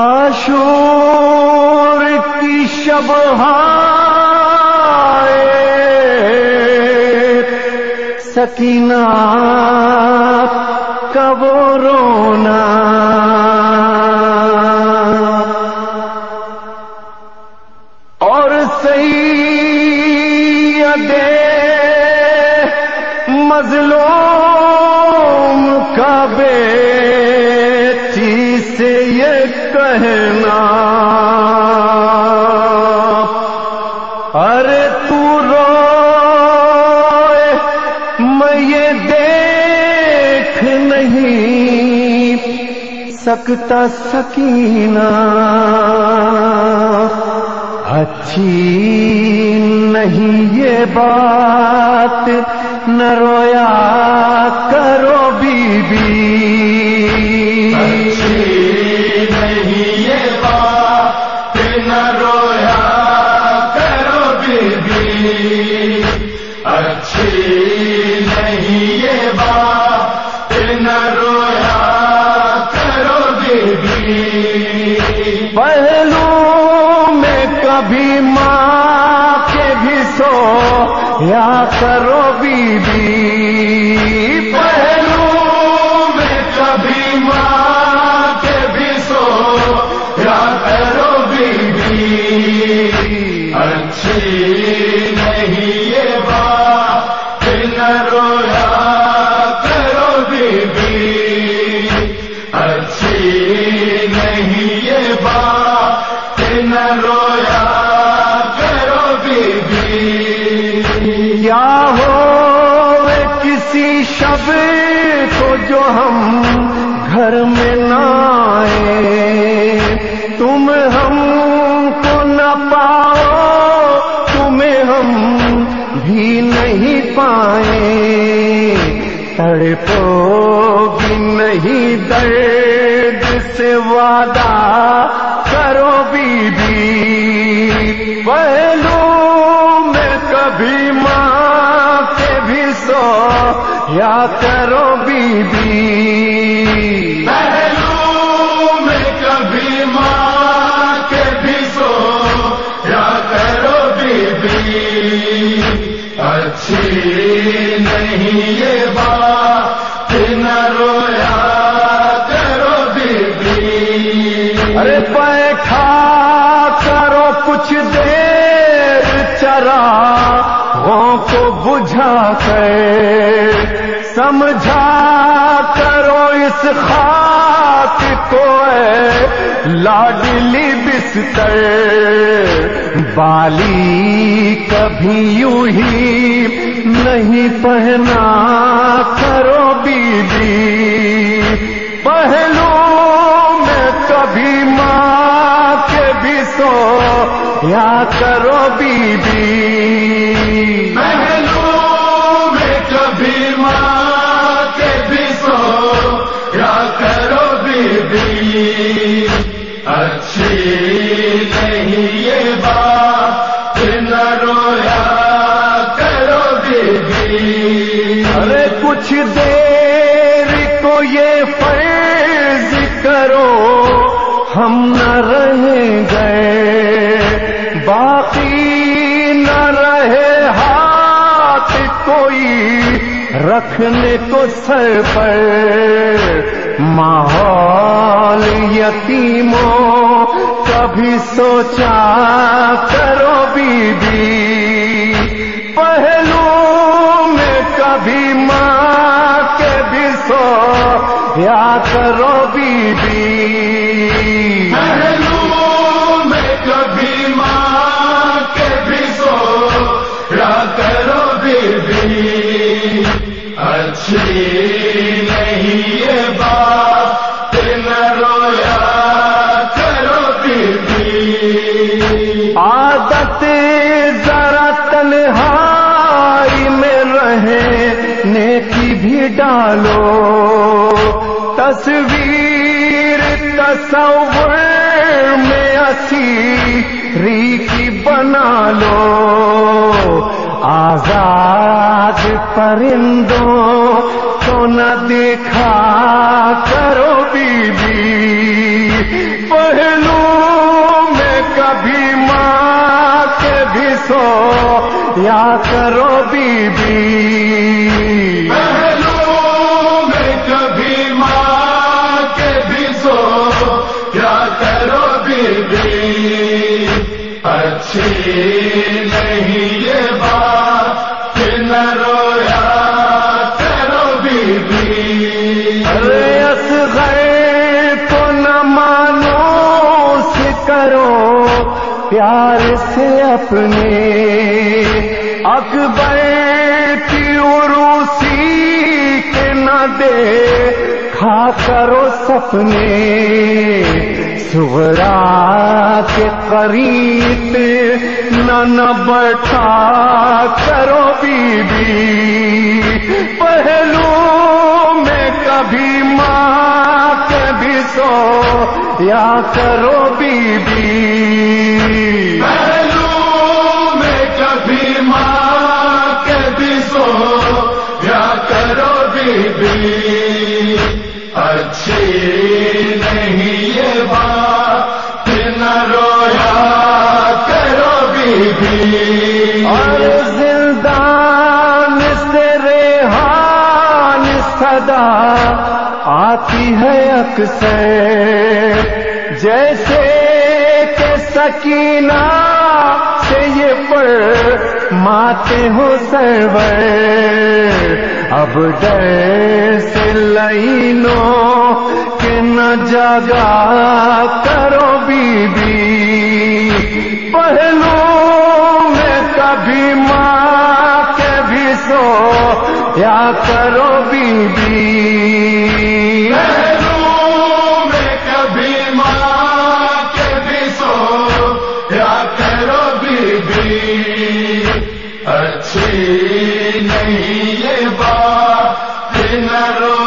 آشور کی شب سکینہ کب رونا کہنا۔ ارے تو رو میں یہ دیکھ نہیں سکتا سکینہ۔ اچھی نہیں یہ بات، نہ رویا کرو بی بی۔ نہیں بات نہ رویا کرو بی پہلو میں کبھی ماں کے بھی سو یا کرو بی کیا ہو کسی شب کو جو ہم گھر میں نہ آئے تم ہم کو نہ پاؤ، تمہیں ہم بھی نہیں پائیں۔ تڑپو بھی نہیں، درد سے وعدہ کرو بی بی پہلو میں کبھی ماں بھی سو یا کرو بی بی میں کبھی ماں کے بھی سو یا کرو بی اچھی نہیں یہ بات نہ رویا کرو بی ارے بیٹھا کرو کچھ دیر۔ چرا کو بجھا کر سمجھا کرو اس خاک کو، اے لاڈلی بستر بالی کبھی یوں ہی نہیں پہنا کرو بی بی پہلو میں کبھی ماں یا کرو بی بی پہلو میں کبھی ماں کے بھی سو۔ یا کرو بی اچھی نہیں یہ بات۔ نہ رویا کرو بی ارے کچھ دیر کو یہ فرض کرو۔ ہم رکھنے کو سر پر ماحول یتیموں، کبھی سوچا کرو بی بی پہلو میں کبھی ماں کے بھی سو، یا کرو بی بی پہلو میں کبھی اچھی نہیں یہ بات نہ رویا کرو عادت ذرا تنہائی میں رہنے کی بھی ڈالو۔ تصویر، تصور میں اسی کی بنا لو۔ آزاد پرندوں کو نہ دیکھا کرو بی بی پہلے کبھی ماں کے بھی سو یا کرو پہلو میں کبھی ماں کے بھی سو کیا کرو بی بی اچھی نہیں کرو پیار سے اپنے اکبر کی کے نہ دے کھا کرو سپنے سورا کے قریب نہ نہ بٹھا کرو بی بی پہلو میں کبھی ماں کے بھی سو یا کرو بی بی۔ پہلو میں کبھی ماں کے بھی سو یا کرو بی بی۔ اچھی نہیں یہ بات کہ نہ رویا کرو بی بی۔ اور زندان سے ریحان صدا۔ آتی ہے اکثر۔ جیسے کہ سکینہ سے یہ پر ماتے ہو سرور۔ اب ڈر سے لائنوں کہ نہ جگا کرو بی بی پہلو میں کبھی ماں کے بھی سو یا کرو بی بی پہلو میں کبھی ماں کے بھی سو یا کرو بی بی اچھی نہیں یہ بات کہ نہ رویا